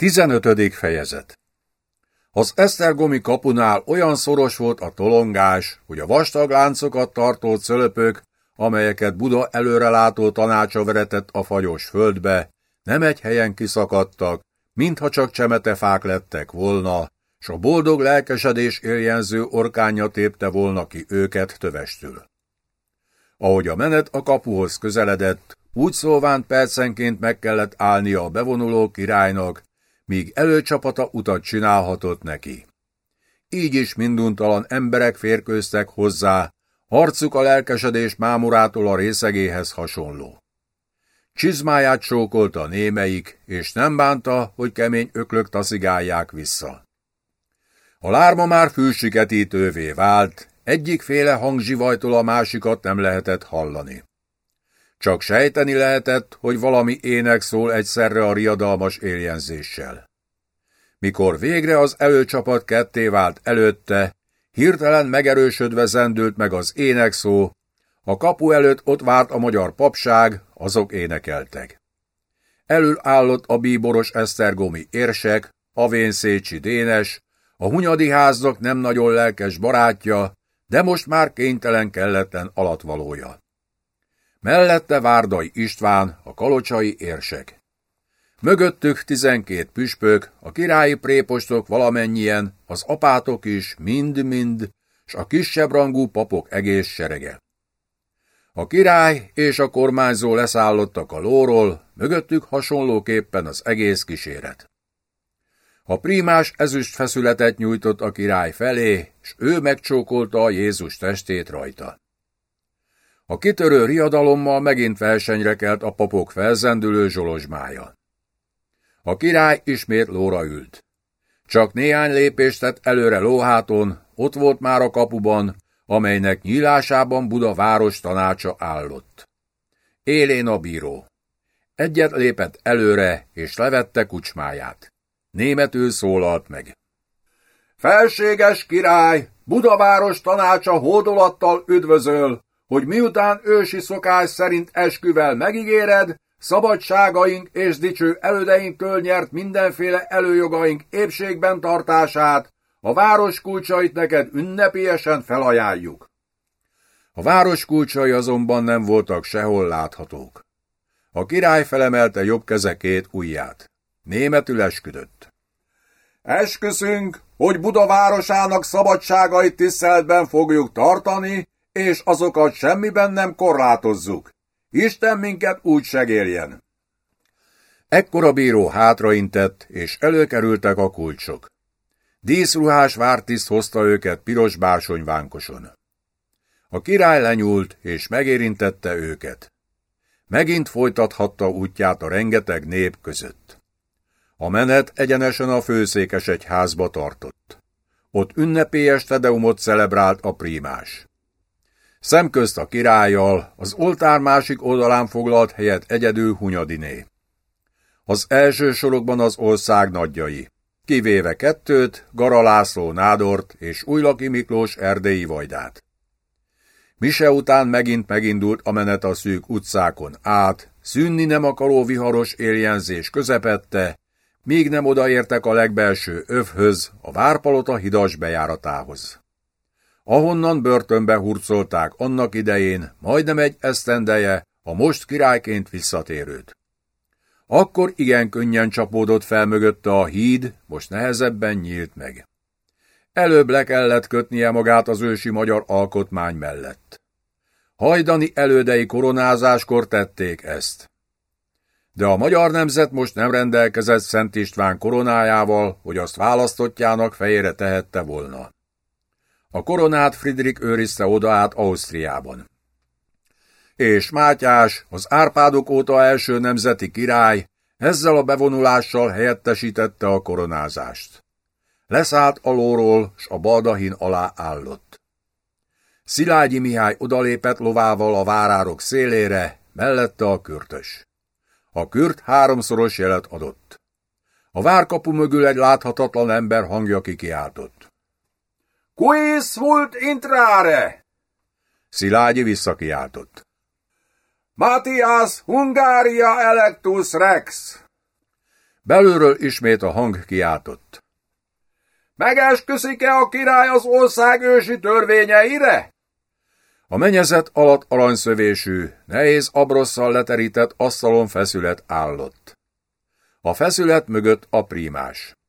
15. fejezet Az Esztergomi kapunál olyan szoros volt a tolongás, hogy a vastag láncokat tartó cölöpök, amelyeket Buda előrelátó tanácsa veretett a fagyos földbe, nem egy helyen kiszakadtak, mintha csak csemetefák lettek volna, s a boldog lelkesedés éljenző orkánya tépte volna ki őket tövestül. Ahogy a menet a kapuhoz közeledett, úgy szóván percenként meg kellett állnia a bevonuló királynak, míg előcsapata utat csinálhatott neki. Így is minduntalan emberek férkőztek hozzá, harcuk a lelkesedés mámorától a részegéhez hasonló. Csizmáját csókolta némeik, és nem bánta, hogy kemény öklök taszigálják vissza. A lárma már fülsiketítővé vált, egyik féle hangzsivajtól a másikat nem lehetett hallani. Csak sejteni lehetett, hogy valami ének szól egyszerre a riadalmas éljenzéssel. Mikor végre az előcsapat ketté vált előtte, hirtelen megerősödve zendült meg az énekszó, a kapu előtt ott várt a magyar papság, azok énekeltek. Elől állott a bíboros esztergomi érsek, a vénszécsi Dénes, a Hunyadi háznak nem nagyon lelkes barátja, de most már kénytelen kelletlen alatvalója. Mellette Várdai István, a kalocsai érsek. Mögöttük tizenkét püspök, a királyi prépostok valamennyien, az apátok is, mind-mind, s a kisebb rangú papok egész serege. A király és a kormányzó leszállottak a lóról, mögöttük hasonlóképpen az egész kíséret. A prímás ezüst feszületet nyújtott a király felé, s ő megcsókolta a Jézus testét rajta. A kitörő riadalommal megint versenyre kelt a papok felzendülő zsolozsmája. A király ismét lóra ült. Csak néhány lépést tett előre lóháton, ott volt már a kapuban, amelynek nyílásában Buda város tanácsa állott. Élén a bíró. Egyet lépett előre, és levette kucsmáját. Németül szólalt meg. Felséges király, Budaváros tanácsa hódolattal üdvözöl, hogy miután ősi szokás szerint esküvel megígéred, szabadságaink és dicső elődeinktől nyert mindenféle előjogaink épségben tartását, a város kulcsait neked ünnepélyesen felajánljuk. A város kulcsai azonban nem voltak sehol láthatók. A király felemelte jobb keze két ujját. Németül esküdött. Esküszünk, hogy Buda városának szabadságait tiszteletben fogjuk tartani, és azokat semmiben nem korlátozzuk. Isten minket úgy segéljen. Ekkor a bíró hátraintett, és előkerültek a kulcsok. Díszruhás vártiszt hozta őket piros bársonyvánkoson. A király lenyúlt, és megérintette őket. Megint folytathatta útját a rengeteg nép között. A menet egyenesen a főszékes egyházba tartott. Ott ünnepélyes tedeumot celebrált a prímás. Szemközt a királlyal, az oltár másik oldalán foglalt helyet egyedül Hunyadiné. Az első sorokban az ország nagyjai, kivéve kettőt, Garalászló Nádort és Újlaki Miklós erdélyi vajdát. Mise után megint megindult a menet a szűk utcákon át, szűnni nem akaró viharos éljenzés közepette, míg nem odaértek a legbelső övhöz, a várpalota hidas bejáratához. Ahonnan börtönbe hurcolták annak idején, majdnem egy esztendeje, a most királyként visszatérőt. Akkor igen könnyen csapódott fel mögötte a híd, most nehezebben nyílt meg. Előbb le kellett kötnie magát az ősi magyar alkotmány mellett. Hajdani elődei koronázáskor tették ezt. De a magyar nemzet most nem rendelkezett Szent István koronájával, hogy azt választottjának fejére tehette volna. A koronát Friedrich őrizte oda át Ausztriában. És Mátyás, az Árpádok óta első nemzeti király, ezzel a bevonulással helyettesítette a koronázást. Leszállt alóról, s a baldahin alá állott. Szilágyi Mihály odalépett lovával a várárok szélére, mellette a kürtös. A kürt háromszoros jelet adott. A várkapu mögül egy láthatatlan ember hangja kikiáltott. Quis vult intrare? Szilágyi visszakiáltott. Matthias Hungária electus rex. Belülről ismét a hang kiáltott. Megesküszik-e a király az ország ősi törvényeire? A menyezet alatt aranyszövésű, nehéz abrosszal leterített asztalon feszület állott. A feszület mögött a prímás.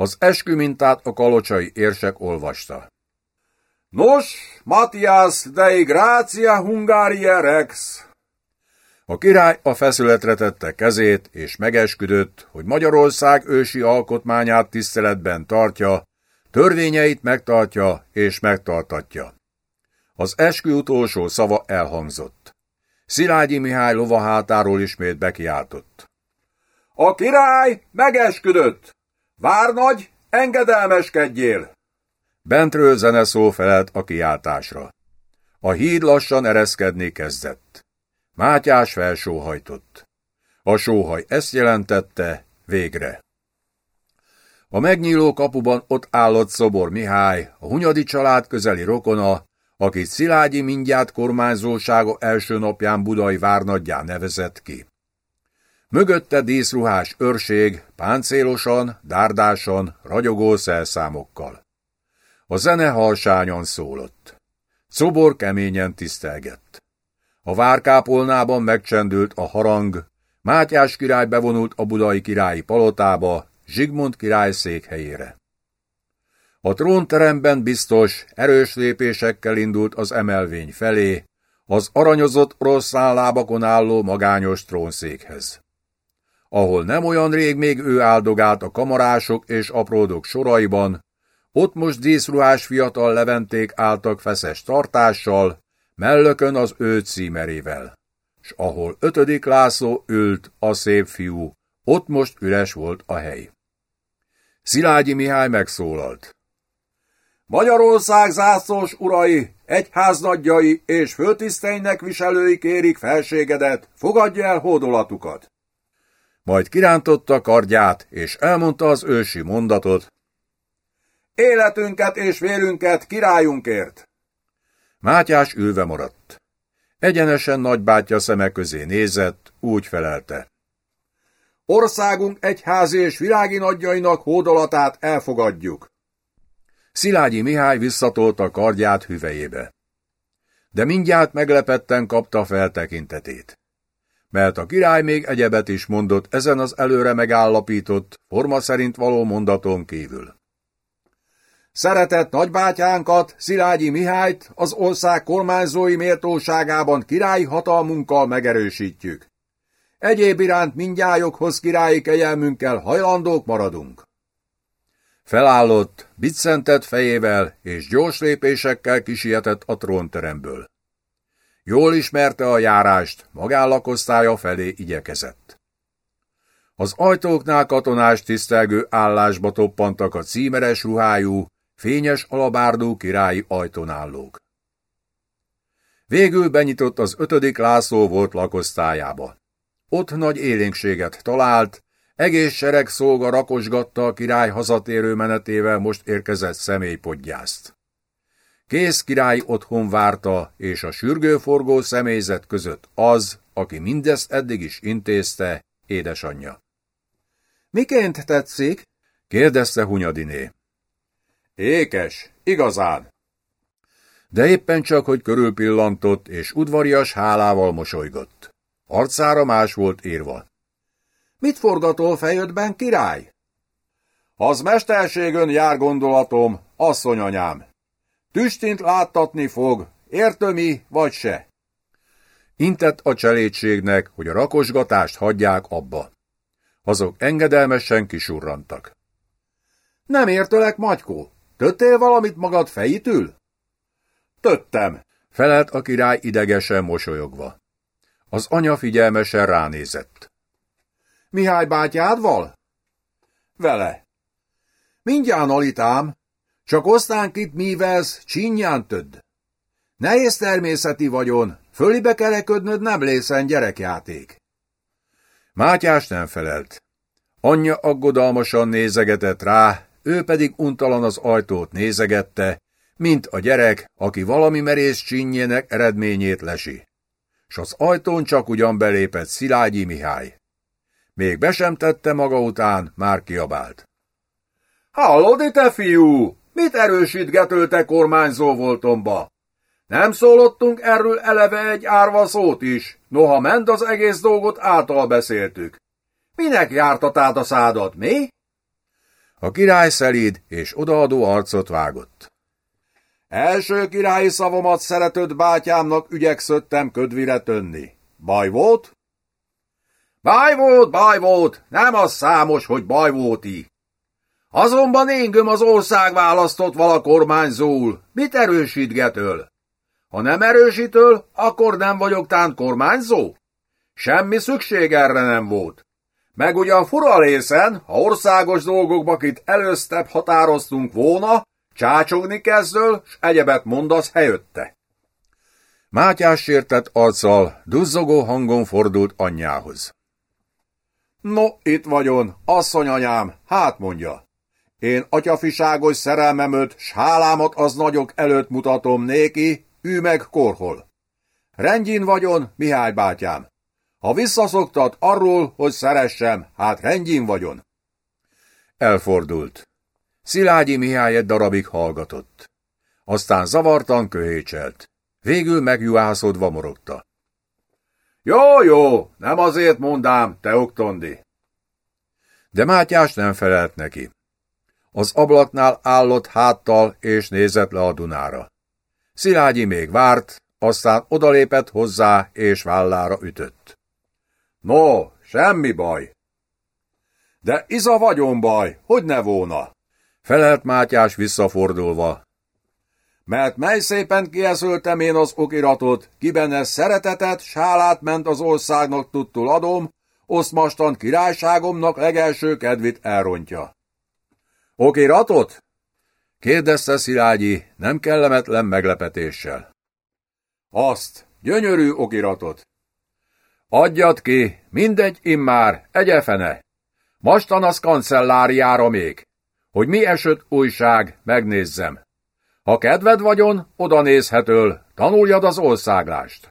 Az eskü mintát a kalocsai érsek olvasta. Nos, Matthias dei gratia Hungaria rex. A király a feszületre tette kezét, és megesküdött, hogy Magyarország ősi alkotmányát tiszteletben tartja, törvényeit megtartja és megtartatja. Az eskü utolsó szava elhangzott. Szilágyi Mihály lovahátáról ismét bekiáltott. A király megesküdött! Várnagy, engedelmeskedjél! Bentről zeneszó felelt a kiáltásra. A híd lassan ereszkedni kezdett. Mátyás felsóhajtott. A sóhaj ezt jelentette, végre. A megnyíló kapuban ott állott Szobor Mihály, a Hunyadi család közeli rokona, akit Szilágyi mindjárt kormányzósága első napján budai várnaggyá nevezett ki. Mögötte díszruhás őrség, páncélosan, dárdásan, ragyogó szelszámokkal. A zene halsányan szólott. Szobor keményen tisztelgett. A várkápolnában megcsendült a harang, Mátyás király bevonult a budai királyi palotába, Zsigmond király székhelyére. A trónteremben biztos, erős lépésekkel indult az emelvény felé, az aranyozott orosz lábakon álló magányos trónszékhez. Ahol nem olyan rég még ő áldogált a kamarások és apródok soraiban, ott most díszruhás fiatal leventék álltak feszes tartással, mellökön az ő címerével. S ahol ötödik László ült, a szép fiú, ott most üres volt a hely. Szilágyi Mihály megszólalt. Magyarország zászlós urai, egyháznaggyai és főtiszteinek viselői kérik felségedet, fogadja el hódolatukat. Majd kirántotta kardját, és elmondta az ősi mondatot. Életünket és vérünket királyunkért! Mátyás ülve maradt. Egyenesen nagybátyja szeme közé nézett, úgy felelte. Országunk egyházi és világi nagyjainak hódolatát elfogadjuk. Szilágyi Mihály visszatolta kardját hüvejébe. De mindjárt meglepetten kapta fel tekintetét. Mert a király még egyebet is mondott ezen az előre megállapított, forma szerint való mondaton kívül. Szeretett nagybátyánkat, Szilágyi Mihályt az ország kormányzói méltóságában királyi hatalmunkkal megerősítjük. Egyéb iránt mindjájokhoz királyi kegyelmünkkel hajlandók maradunk. Felállott, biccentett fejével és gyors lépésekkel kisietett a trónteremből. Jól ismerte a járást, magállakosztálya felé igyekezett. Az ajtóknál katonás tisztelgő állásba toppantak a címeres ruhájú, fényes alabárdú királyi ajtónállók. Végül benyitott az ötödik László volt lakosztályába. Ott nagy élénkséget talált, egész sereg szolga rakosgatta a király hazatérő menetével most érkezett személypodgyászt. Kész király otthon várta, és a sürgőforgó személyzet között az, aki mindezt eddig is intézte, édesanyja. Miként tetszik? kérdezte Hunyadiné. Ékes, igazán. De éppen csak, hogy körülpillantott, és udvarias hálával mosolygott. Arcára más volt írva. Mit forgatol fejödben, király? Az mesterségön jár gondolatom, asszonyanyám. Tüstint láttatni fog, értömi vagy se. Intett a cselédségnek, hogy a rakosgatást hagyják abba. Azok engedelmesen kisurrantak. Nem értelek, Magykó, Töttél valamit magad fejitül? Töttem, felelt a király idegesen mosolyogva. Az anya figyelmesen ránézett. Mihály bátyádval? Vele. Mindjárt alitám, csak osztánk itt mivelsz, csinyán tödd. Nehéz természeti vagyon, fölibe kereködnöd nem lészen gyerekjáték. Mátyás nem felelt. Anyja aggodalmasan nézegetett rá, ő pedig untalan az ajtót nézegette, mint a gyerek, aki valami merész csinyének eredményét lesi. S az ajtón csak ugyan belépett Szilágyi Mihály. Még be sem tette maga után, már kiabált. Hallod, te fiú? Mit erősítgető te kormányzó voltomba? Nem szólottunk erről eleve egy árva szót is, noha ment az egész dolgot által beszéltük. Minek jártatád a szádat, mi? A király szelíd és odaadó arcot vágott. Első királyi szavomat szeretőd bátyámnak ügyekszöttem ködvire tönni. Baj volt? Baj volt, baj volt, nem az számos, hogy baj volt így. Azonban engem az ország választott vala kormányzóul. Mit erősítgetől? Ha nem erősítöl, akkor nem vagyok tán kormányzó? Semmi szükség erre nem volt. Meg ugyan fura lészen, ha országos dolgokba itt előztebb határoztunk volna, csácsogni kezdől, s egyebet mondasz helyötte. Mátyás sértett arccal, duzzogó hangon fordult anyjához. No, itt vagyon, asszonyanyám, hát mondja. Én atyafiságos szerelmemöt, s hálámat az nagyok előtt mutatom néki, ő meg korhol. Rendjén vagyon, Mihály bátyám. Ha visszaszoktat arról, hogy szeressem, hát rendjén vagyon. Elfordult. Szilágyi Mihály egy darabig hallgatott. Aztán zavartan köhécselt. Végül megjuhászodva morogta. Jó, jó, nem azért mondám, te oktondi. De Mátyás nem felelt neki. Az ablaknál állott háttal és nézett le a Dunára. Szilágyi még várt, aztán odalépett hozzá és vállára ütött. No, semmi baj. De iza vagyon baj, hogy ne volna? Felelt Mátyás visszafordulva. Mert mely szépen kieszöltem én az okiratot, kiben ez szeretetet, sálát ment az országnak tudtul adom, oszmastan királyságomnak legelső kedvit elrontja. Okiratot? kérdezte Szilágyi, nem kellemetlen meglepetéssel. Azt, gyönyörű okiratot. Adjad ki, mindegy immár, egyefene. Mastan az kancelláriára még, hogy mi esött újság, megnézzem. Ha kedved vagyon, oda nézhetől, tanuljad az országlást.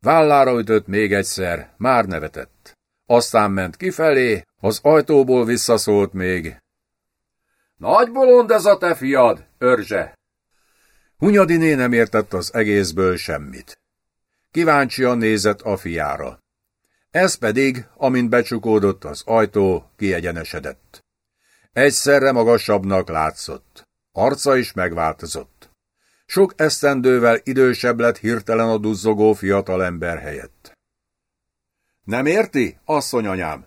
Vállára ütött még egyszer, már nevetett. Aztán ment kifelé, az ajtóból visszaszólt még. Nagy bolond ez a te fiad, őrzse! Hunyadiné nem értett az egészből semmit. Kíváncsian nézett a fiára. Ez pedig, amint becsukódott az ajtó, kiegyenesedett. Egyszerre magasabbnak látszott. Arca is megváltozott. Sok esztendővel idősebb lett hirtelen a duzzogó fiatalember helyett. Nem érti, asszonyanyám?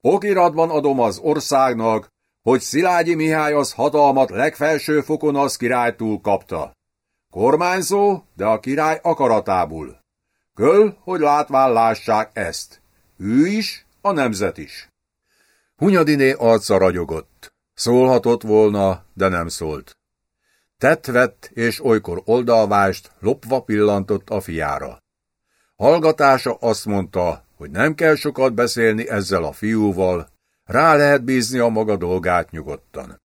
Okiratban adom az országnak, hogy Szilágyi Mihály az hatalmat legfelső fokon az királytól kapta. Kormányzó, de a király akaratából. Köl, hogy látván lássák ezt. Ő is, a nemzet is. Hunyadiné arca ragyogott. Szólhatott volna, de nem szólt. Tett vett, és olykor oldalvást lopva pillantott a fiára. Hallgatása azt mondta, hogy nem kell sokat beszélni ezzel a fiúval, rá lehet bízni a maga dolgát nyugodtan.